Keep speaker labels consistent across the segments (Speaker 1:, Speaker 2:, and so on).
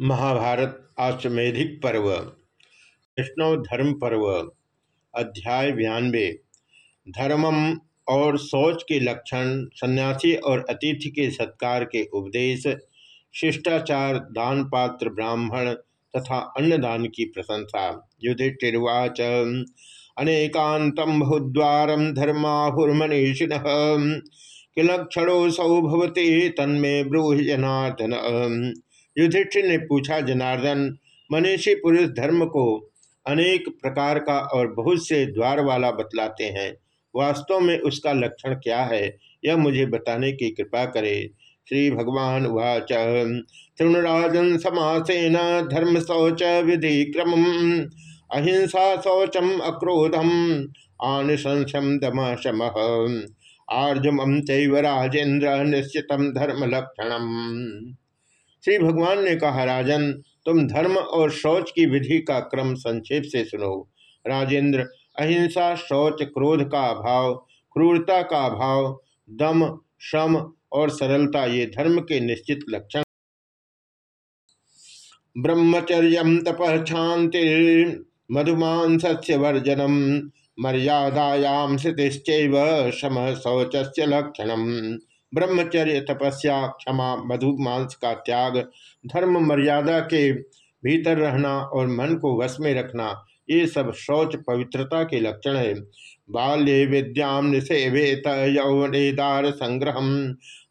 Speaker 1: महाभारत आश्वेधिक पर्व, वैष्णव धर्म पर्व, अध्याय बयानवे। धर्मम और सोच के लक्षण, सन्यासी और अतिथि के सत्कार के उपदेश, शिष्टाचार दान पात्र ब्राह्मण तथा अन्नदान की प्रशंसा। युधिष्ठिर्वाच अनेकांतम बहुद्वार धर्माहुर्मनीषिण किलक्षणों सौ भवती, तन्मे ब्रूहि जनार्दन। युधिष्ठिर ने पूछा, जनार्दन, मनीषी पुरुष धर्म को अनेक प्रकार का और बहुत से द्वार वाला बतलाते हैं। वास्तव में उसका लक्षण क्या है, यह मुझे बताने की कृपा करे। श्री भगवान वाच तृणराजन समासेन धर्म शौच विधि क्रम अहिंसा शौचम अक्रोधम आनुशंसम दम शम आर्जुम चैव राजेन्द्र निश्चितम धर्म लक्षणम श्री भगवान ने कहा, राजन, तुम धर्म और शौच की विधि का क्रम संक्षेप से सुनो। राजेंद्र, अहिंसा, शौच, क्रोध का अभाव, क्रूरता का अभाव, दम श्रम और सरलता, ये धर्म के निश्चित लक्षण। ब्रह्मचर्य तप शांति मधुमान सस्य वर्जनम मर्यादायाम स्थितिश्चैव शम शौच लक्षणम। ब्रह्मचर्य तपस्या, क्षमा मधु मांस का त्याग, धर्म मर्यादा के भीतर रहना और मन को वश में रखना, ये सब शौच पवित्रता के लक्षण है। बाल्य विद्याम निषेवेत यौनेदार संग्रह,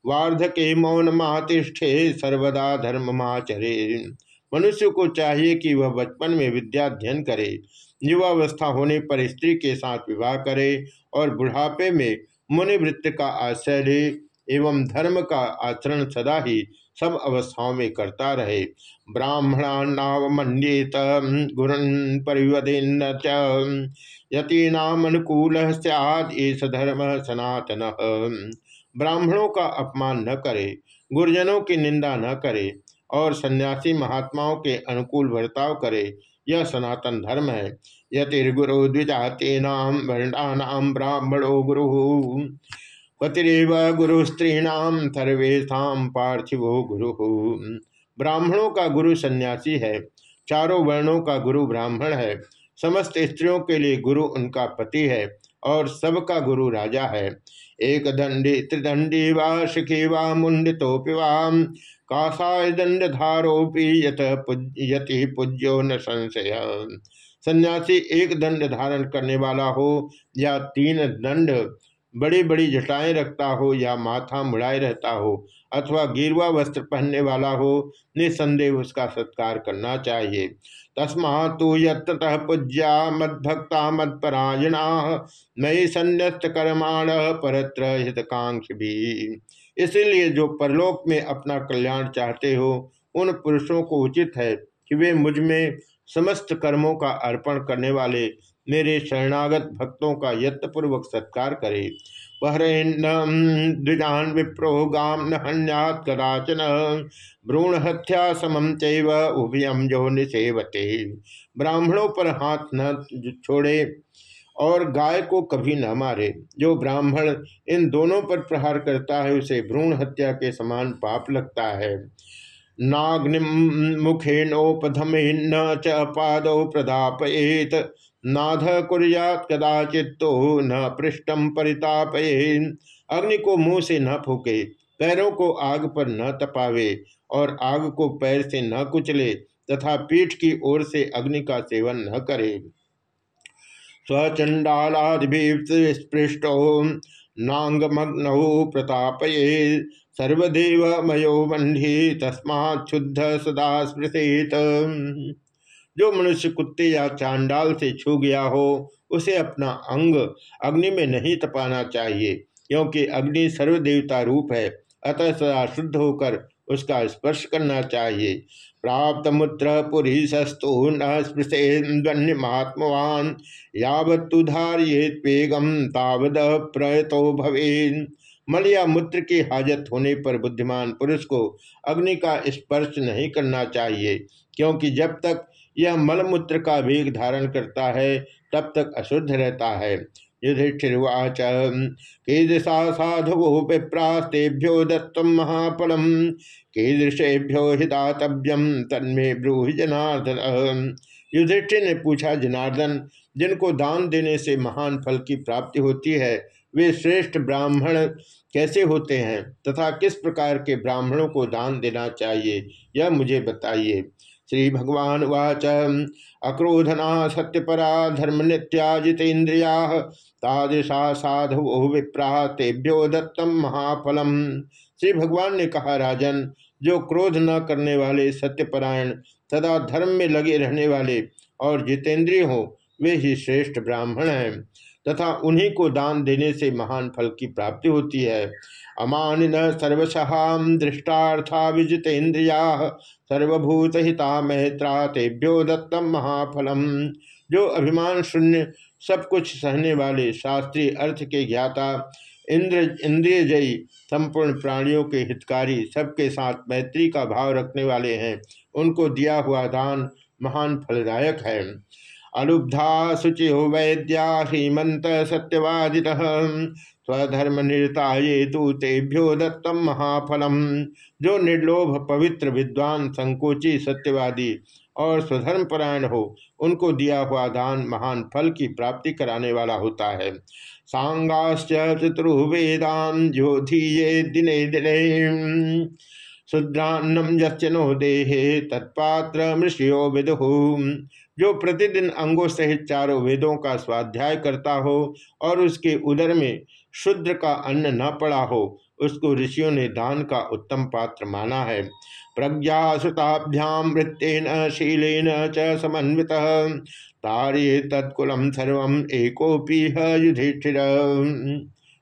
Speaker 1: वार्धके मौन मातिष्ठे सर्वदा धर्म माचरे मनुष्य को चाहिए कि वह बचपन में विद्याध्ययन करे, युवावस्था होने पर स्त्री के साथ विवाह करे और बुढ़ापे में मुनिवृत्त का आश्रय एवं धर्म का आचरण सदा ही सब अवस्थाओं में करता रहे। ब्राह्मणावमन्येत गुरन परिवदेन यतीनाम अनुकूल सैद धर्म सनातन। ब्राह्मणों का अपमान न करे, गुरजनों की निंदा न करे और सन्यासी महात्माओं के अनुकूल बर्ताव करे, यह सनातन धर्म है। यतिर्गुरु द्विजातीनाम वर्णानाम ब्राह्मणो गुरु। पतिरव गुरु स्त्रीणाम सर्वेशा पार्थिवो गुरु। ब्राह्मणों का गुरु सन्यासी है, चारों वर्णों का गुरु ब्राह्मण है, समस्त स्त्रियों के लिए गुरु उनका पति है और सबका गुरु राजा है। एक दंडी त्रिदंडी वा शिखी वा मुंडितोपि वाम, कासाय दंड धारोपि यत यति पूज्यो न संशय। सन्यासी एक दंड धारण करने वाला हो या तीन दंड बड़ी बड़ी जटाएँ रखता हो या माथा मुड़ाए रहता हो अथवा गिरवा वस्त्र पहनने वाला हो, निसंदेह उसका सत्कार करना चाहिए। तस्मा तो यतः पूज्या मद्भक्ता मत्परायणा मई संन्यस्त कर्माण परत्र हितकांक्ष भी। इसीलिए जो परलोक में अपना कल्याण चाहते हो, उन पुरुषों को उचित है कि वे मुझमें समस्त कर्मों का अर्पण करने वाले मेरे शरणागत भक्तों का यत्पूर्वक सत्कार करे। द्विजान विप्रो गाम न हन्यात कदाचन। भ्रूण हत्या समम चैव उभयम जो निसेवते ब्राह्मणों पर हाथ न छोड़े और गाय को कभी न मारे। जो ब्राह्मण इन दोनों पर प्रहार करता है, उसे भ्रूण हत्या के समान पाप लगता है। नाग्नि मुखेनोपधमेन्न च पाद प्रदापयेत। नाथ कुरियात कदाचित तो न पृष्ठम परितापये अग्नि को मुँह से न फूके, पैरों को आग पर न तपावे और आग को पैर से न कुचले तथा पीठ की ओर से अग्नि का सेवन न करे। स्वचंडालादिपृष्टो नांगमग्नौ प्रतापये सर्वदेव मयो बंधी तस्मा शुद्ध सदा स्मृत जो मनुष्य कुत्ते या चांडाल से छू गया हो, उसे अपना अंग अग्नि में नहीं तपाना चाहिए, क्योंकि अग्नि सर्वदेवता रूप है, अतः सदा शुद्ध होकर उसका स्पर्श करना चाहिए। प्राप्त मूत्र पुरी सस्तु न स्पृशे महात्मवान यावत्तु धारियेगम तावद प्रयतो भवे मल या मूत्र की हाजत होने पर बुद्धिमान पुरुष को अग्नि का स्पर्श नहीं करना चाहिए, क्योंकि जब तक यह मलमूत्र का वेग धारण करता है, तब तक अशुद्ध रहता है। युधिष्ठिर्वाच। कीदृशा साधवो विप्रास्तेभ्यो दत्तम महाफलम कीदृशेभ्यो हितातव्यम तन्मे ब्रूहि जनार्दन। युधिष्ठिर ने पूछा, जनार्दन, जिनको दान देने से महान फल की प्राप्ति होती है, वे श्रेष्ठ ब्राह्मण कैसे होते हैं? तथा किस प्रकार के ब्राह्मणों को दान देना चाहिए, यह मुझे बताइए। श्री भगवान वाच अक्रोधना सत्यपरा धर्म नित्याजितेन्द्रिया तादृशा साधु विप्रा तेभ्यो दत्तम महाफलम। श्री भगवान ने कहा, राजन, जो क्रोध न करने वाले सत्यपरायण तथा धर्म में लगे रहने वाले और जितेंद्रिय हो, वे ही श्रेष्ठ ब्राह्मण हैं। तथा उन्हीं को दान देने से महान फल की प्राप्ति होती है। अमान सर्वशहाम दृष्टार्था विजितेन्द्रिया सर्वभूत हिता मैत्रा तेभ्यो दत्तम महाफलम। जो अभिमान शून्य, सब कुछ सहने वाले शास्त्रीय अर्थ के ज्ञाता, इंद्र इंद्रिय जयी संपूर्ण प्राणियों के हितकारी, सबके साथ मैत्री का भाव रखने वाले हैं, उनको दिया हुआ दान महान फलदायक है। अलुब्धा शुचिहो वैद्या श्रीमंत सत्यवादि स्वधर्म निरता ये तो तेभ्यो दत्तम महाफलम। जो निर्लोभ पवित्र विद्वान, संकोची, सत्यवादी और स्वधर्म परायण हो, उनको दिया हुआ दान महान फल की प्राप्ति कराने वाला होता है। सांगाश्च चतुर्वेदान जो धीये दिने दिने। शुद्रान्नम यनो देहे, तत्पात्र मृषियो विदुहु जो प्रतिदिन अंगों सहित चारों वेदों का स्वाध्याय करता हो और उसके उदर में शुद्र का अन्न न पड़ा हो, उसको ऋषियों ने दान का उत्तम पात्र माना है। प्रज्ञा सुताभ्याम वृत्तेन शीलेन च समन्वित तारे तत्कुलम सर्व एकोपी युधिष्ठिर।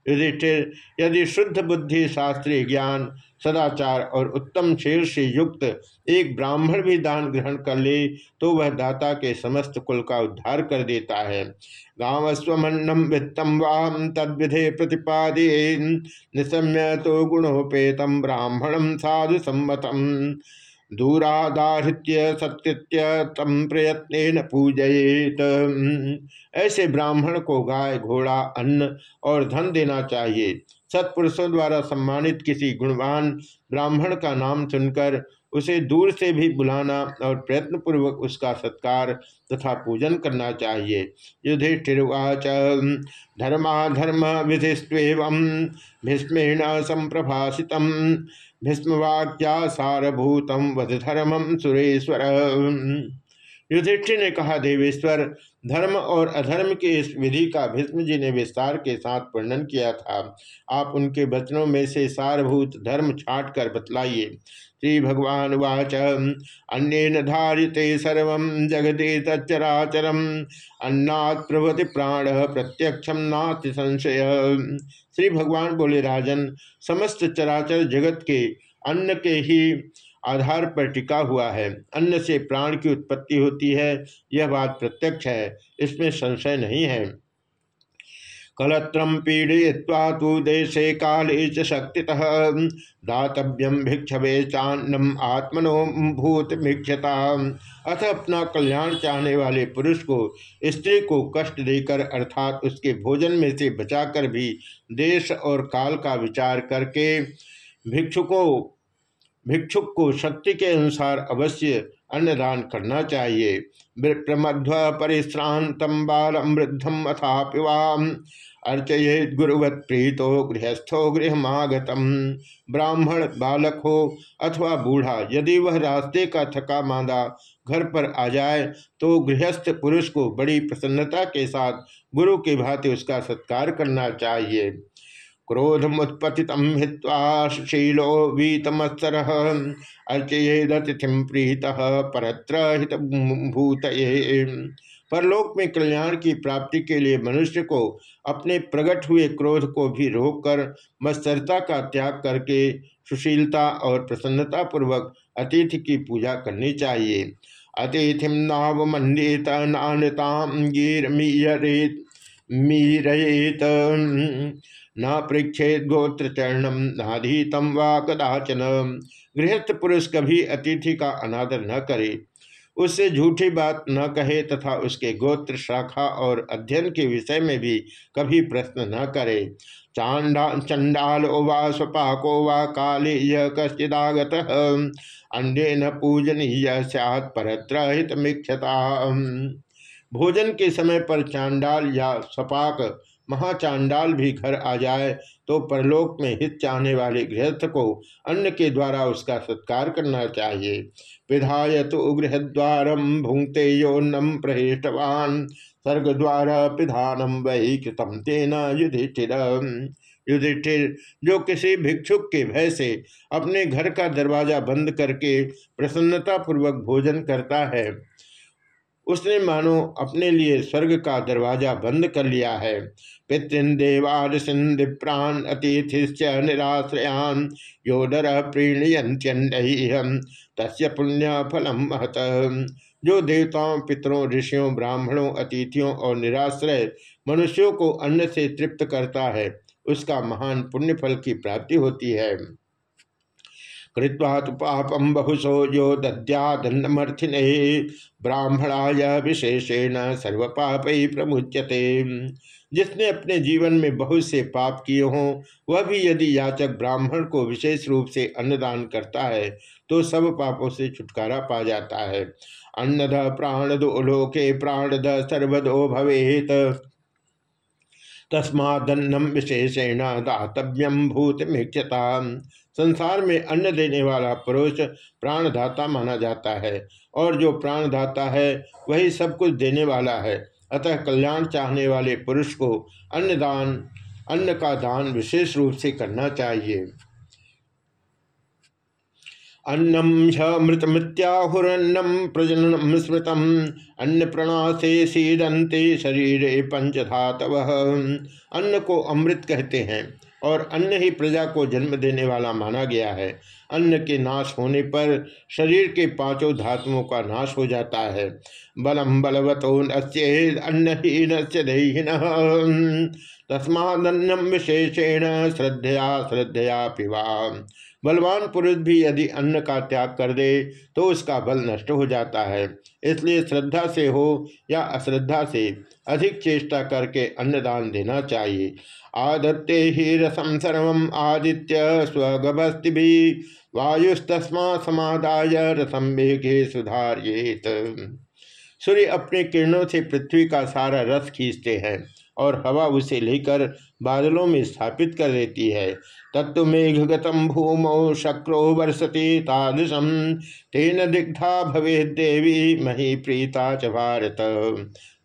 Speaker 1: युधिष्ठिर, यदि शुद्ध बुद्धि शास्त्रीय ज्ञान सदाचार और उत्तम शेर से युक्त एक ब्राह्मण भी दान ग्रहण कर ले तो वह दाता के समस्त कुल का उद्धार कर देता है। गाँव स्वमन्नम वित्तम वाम तद्विधे प्रतिपादे निशम्य तो गुणोपेतम ब्राह्मणम साधु सम्मतम दूरादाहृत्य सत्य तम प्रयत्न पूजयेत। ऐसे ब्राह्मण को गाय, घोड़ा, अन्न और धन देना चाहिए। सत्पुरुषों द्वारा सम्मानित किसी गुणवान ब्राह्मण का नाम सुनकर उसे दूर से भी बुलाना और प्रयत्नपूर्वक उसका सत्कार तथा पूजन करना चाहिए। युधिष्ठिर्वाच धर्माधर्म विधिस्व भीष्मेण संप्रभाषित भीष्मवाक्या सारभूतम वध धर्मम सुरेश्वर। युधिष्ठिर ने कहा, देवेश्वर, धर्म और अधर्म के इस विधि का भीष्म जी ने विस्तार के साथ वर्णन किया था। आप उनके वचनों में से सारभूत धर्म छाट कर बतलाइए। श्री भगवान वाच अन्य धारिते सर्व जगते तच्चराचरम अन्नात् प्रभति प्राण प्रत्यक्षम नास्ति संशय। श्री भगवान बोले, राजन, समस्त चराचर जगत के, अन्न के ही आधार पर टिका हुआ है। अन्न से प्राण की उत्पत्ति होती है। यह बात प्रत्यक्ष है। इसमें संशय नहीं है। कलत्रम पीड़य्वा तो देशे काले च शक्ति दातव्यम भिक्षवे चान्नम आत्मनो भूत भिक्षता अथ अपना कल्याण चाहने वाले पुरुष को, स्त्री को कष्ट देकर, अर्थात उसके भोजन में से बचाकर भी, देश और काल का विचार करके, भिक्षुकों भिक्षुक को शक्ति के अनुसार अवश्य अन्नदान करना चाहिए। प्रमध्व परिश्रांतम बालम वृद्धम अथा पिवाम अर्चयेत गुरुवत प्रीतो गृहस्थो गृहमागतम। ब्राह्मण, बालक हो अथवा बूढ़ा, यदि वह रास्ते का थका मांदा घर पर आ जाए तो गृहस्थ पुरुष को बड़ी प्रसन्नता के साथ गुरु के भांति उसका सत्कार करना चाहिए। क्रोधमुत्पति हित्वा शीलो वीतमत्सर अर्चयेदतिथिम प्रीत परत्र भूत परलोक में कल्याण की प्राप्ति के लिए मनुष्य को अपने प्रकट हुए क्रोध को भी रोककर मत्सरता का त्याग करके सुशीलता और प्रसन्नता पूर्वक अतिथि की पूजा करनी चाहिए। अतिथिम नावमंडित नानताम मीरेत न पृक्षेद गोत्र चरणम नाधीतम व कदाचन। गृहस्थ पुरुष कभी अतिथि का अनादर न करे। उससे झूठी बात न कहे तथा उसके गोत्र शाखा और अध्ययन के विषय में भी कभी प्रश्न न करे। चांडा, चंडाल वा स्वपाको वा काले यह कश्चिदागत। अंडे न पूजनीय सैत परत्र हितमीक्षता भोजन के समय पर चांडाल या सपाक महाचांडाल भी घर आ जाए तो परलोक में हित चाहने वाले गृहस्थ को अन्न के द्वारा उसका सत्कार करना चाहिए। विधाय तो गृहद्वार भुंगते योन्नम प्रहिष्टवान। स्वर्ग द्वारा पिधानम वही कृतम तेना युधिष्ठिर। युधिष्ठिर, जो किसी भिक्षुक के भय से अपने घर का दरवाज़ा बंद करके प्रसन्नता पूर्वक भोजन करता है उसने मानो अपने लिए स्वर्ग का दरवाज़ा बंद कर लिया है। पितृन देवाद सिंध प्राण अतिथिश्च निराश्रयान योदर प्रीणयंत्यम तस्य पुण्य फलम महत। जो देवताओं, पितरों, ऋषियों, ब्राह्मणों, अतिथियों और निराश्रय मनुष्यों को अन्न से तृप्त करता है, उसका महान पुण्य फल की प्राप्ति होती है। कृत्वा तो पापम बहुशो यो दद्यादन्नमर्थिन ब्राह्मणाय विशेषेण सर्व पाप ही प्रमुच्यते। जिसने अपने जीवन में बहुत से पाप किए हों, वह भी यदि याचक ब्राह्मण को विशेष रूप से अन्नदान करता है तो सब पापों से छुटकारा पा जाता है। अन्नद प्राणदो लोके प्राणद सर्वदो भवेत। तस्मादन्नम विशेषेण दातव्यम भूत मिक्षता संसार में अन्न देने वाला पुरुष प्राणदाता माना जाता है, और जो प्राणदाता है, वही सब कुछ देने वाला है। अतः कल्याण चाहने वाले पुरुष को अन्नदान, अन्न का दान विशेष रूप से करना चाहिए। अन्नम मृतमृत्याहुरन्नम प्रजननम स्मृतम। अन्न प्रणासे सीदंते शरीर पंचधातव अन्न को अमृत कहते हैं और अन्न ही प्रजा को जन्म देने वाला माना गया है। अन्न के नाश होने पर शरीर के पाँचों धातुओं का नाश हो जाता है। बलम बलवतो अन्नहीन दहीन तस्मादन्नम विशेषेण श्रद्धया श्रद्धया पिवा बलवान पुरुष भी यदि अन्न का त्याग कर दे तो उसका बल नष्ट हो जाता है। इसलिए श्रद्धा से हो या अश्रद्धा से अधिक चेष्टा करके अन्नदान देना चाहिए। आदत्ते ही रसम सर्व आदित्य स्वगभस्ति भी वायुस्तस्मा समादाय रसम वेगे सुधारियेत। सूर्य अपने किरणों से पृथ्वी का सारा रस खींचते हैं और हवा उसे लेकर बादलों में स्थापित कर देती है। तत्व मेघगतम भूमौ शक्रो वर्षति तादृशम तेन दिग्धा भवे देवी मही प्रीता च भारत।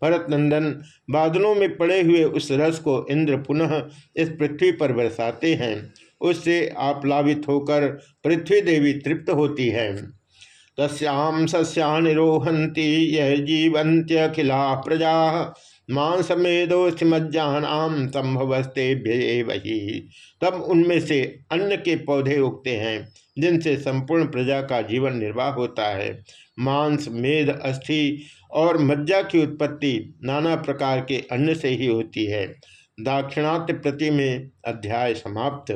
Speaker 1: भरत नंदन बादलों में पड़े हुए उस रस को इंद्र पुनः इस पृथ्वी पर बरसाते हैं। उससे आप्लावित होकर पृथ्वी देवी तृप्त होती है। तस्याम सस्या निरोहंती यह जीवंत्यखिला प्रजा। मांस मेदोस्थ मज्जानाम संभवस्ते वही तब उनमें से अन्न के पौधे उगते हैं, जिनसे संपूर्ण प्रजा का जीवन निर्वाह होता है। मांस मेद अस्थि और मज्जा की उत्पत्ति नाना प्रकार के अन्न से ही होती है। दाक्षिणात्य प्रति में अध्याय समाप्त।